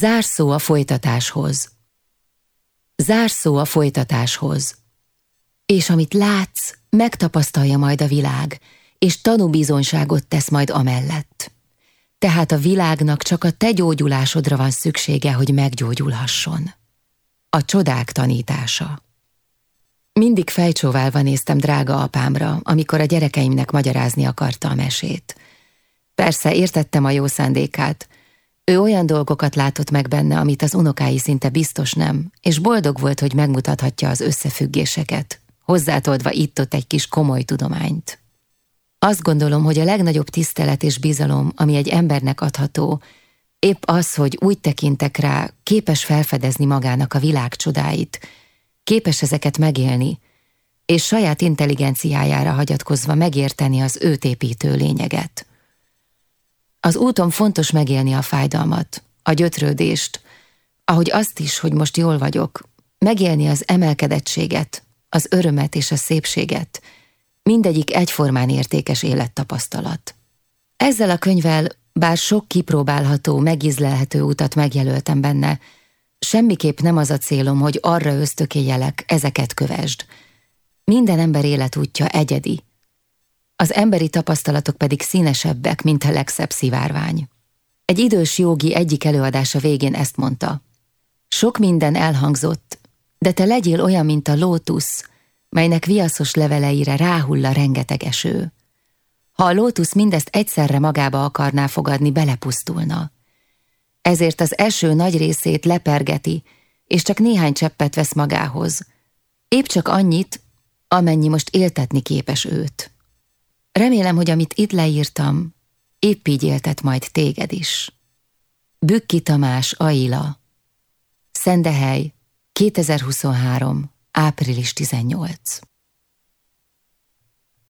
Zárszó a folytatáshoz. Zárszó a folytatáshoz. És amit látsz, megtapasztalja majd a világ, és tanúbizonyságot tesz majd amellett. Tehát a világnak csak a te gyógyulásodra van szüksége, hogy meggyógyulhasson. A csodák tanítása. Mindig fejcsóválva néztem drága apámra, amikor a gyerekeimnek magyarázni akarta a mesét. Persze értettem a jó szándékát, ő olyan dolgokat látott meg benne, amit az unokái szinte biztos nem, és boldog volt, hogy megmutathatja az összefüggéseket, hozzátolva itt-ott egy kis komoly tudományt. Azt gondolom, hogy a legnagyobb tisztelet és bizalom, ami egy embernek adható, épp az, hogy úgy tekintek rá, képes felfedezni magának a világ csodáit, képes ezeket megélni, és saját intelligenciájára hagyatkozva megérteni az őt építő lényeget. Az úton fontos megélni a fájdalmat, a gyötrődést, ahogy azt is, hogy most jól vagyok, megélni az emelkedettséget, az örömet és a szépséget, mindegyik egyformán értékes élettapasztalat. Ezzel a könyvvel, bár sok kipróbálható, megizlelhető utat megjelöltem benne, semmiképp nem az a célom, hogy arra ösztökéjelek, ezeket kövesd. Minden ember életútja egyedi, az emberi tapasztalatok pedig színesebbek, mint a legszebb szivárvány. Egy idős jogi egyik előadása végén ezt mondta. Sok minden elhangzott, de te legyél olyan, mint a lótusz, melynek viaszos leveleire ráhull a rengeteg eső. Ha a lótusz mindezt egyszerre magába akarná fogadni, belepusztulna. Ezért az eső nagy részét lepergeti, és csak néhány cseppet vesz magához. Épp csak annyit, amennyi most éltetni képes őt. Remélem, hogy amit itt leírtam, épp így éltet majd téged is. Bükki Tamás, Aila Szendehely, 2023. április 18